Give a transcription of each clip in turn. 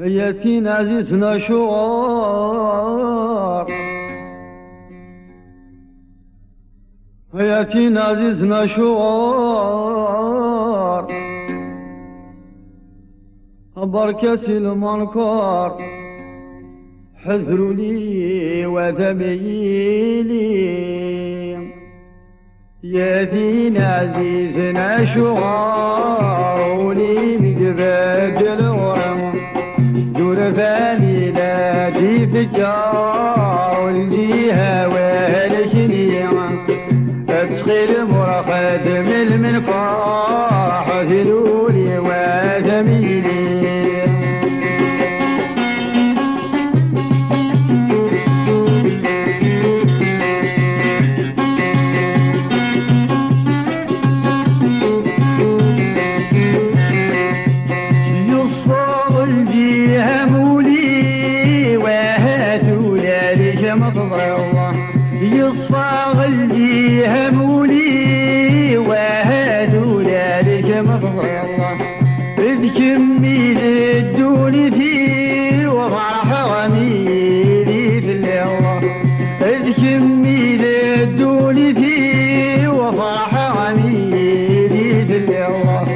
هيتين عزيزنا شوار هيتين عزيزنا شوار بركة المنكر. حذروا لي وذميلي يا دين عزيزنا شوار دور بالي لا دي فجار لالي مفضل يصفر الجيها مولي وهاتوا لالي مفضل إذ كمي الدون فيه وفرح غميلي في الله إذ كمي الدون فيه وفرح غميلي في الله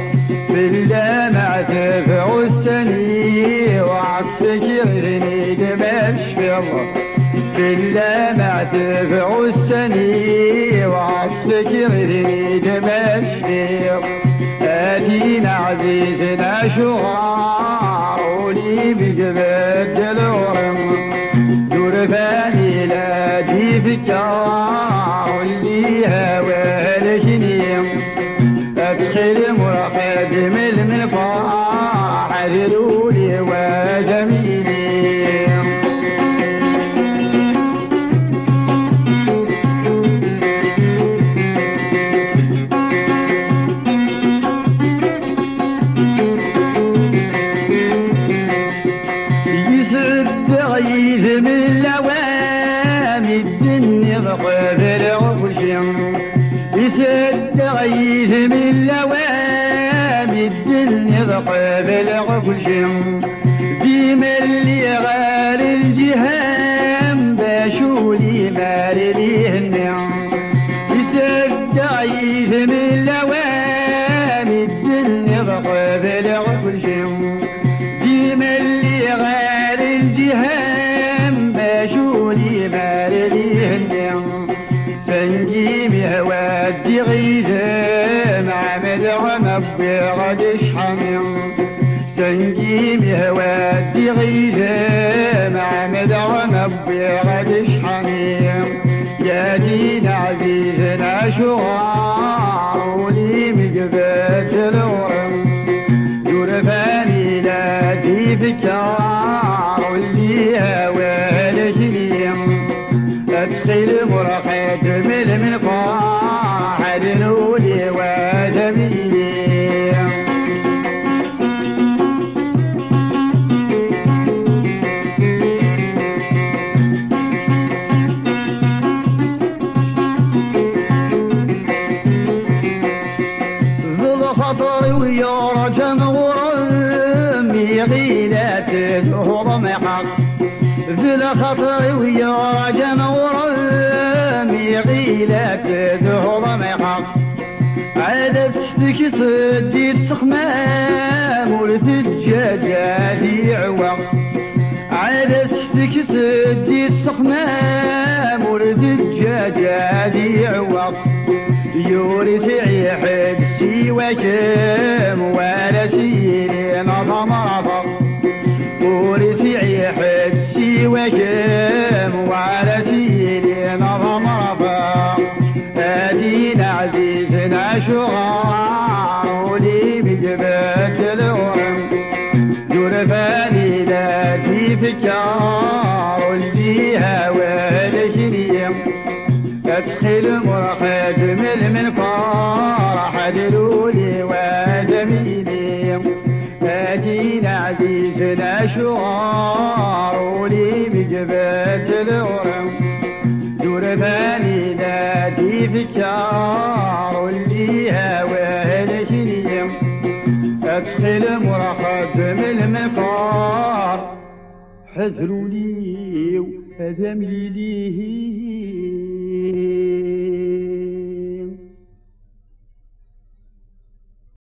بالله مع تفع السني وعالسكر ذنيد مشفي الله بالله مع تفع السني وعالسكر ذنيد مشفي آتينا عزيزنا شعار ولي بجبد الورم دور فاني لا دي بقبل عفشم يسد غيث من لوام الدنيا بقبل عفشم في ملي غار الجهام باشولي مال ليه النعم يسد غيث من لوام الدنيا بقبل عفشم فنجيب هوادي غيثم عمد ونبي غد شحمم سنجيب هوادي غيثم عمد ونبي غد شحمم يا دين عزيزنا شغار ولي مقبت الورم مرقد من قاح دنولي وجميلي ذو الخطر ويا رجل ورم يغيلات الهضم حق ذو الخطر ويا رجل ورم يغيلات الهضم حق عاد تشتكي صديت سخمام ولد الدجاجة دي عوق عاد تشتكي صديت سخمام ولد الدجاجة دي عوق يورث عيحد سوى كم ولا سيرين نظم رفق. ولا سيرين نظم رفق ادينا عزيزنا شغار ولي بجبت الورم جرفاني لا في فكار واللي هوى لشريم ادخل مرقد من من فرح دلولي وجميلي. ادينا عزيزنا شعار ذكار ليها وهلك نيم أدخل مرحب من المطار حذروا لي وأذم ليه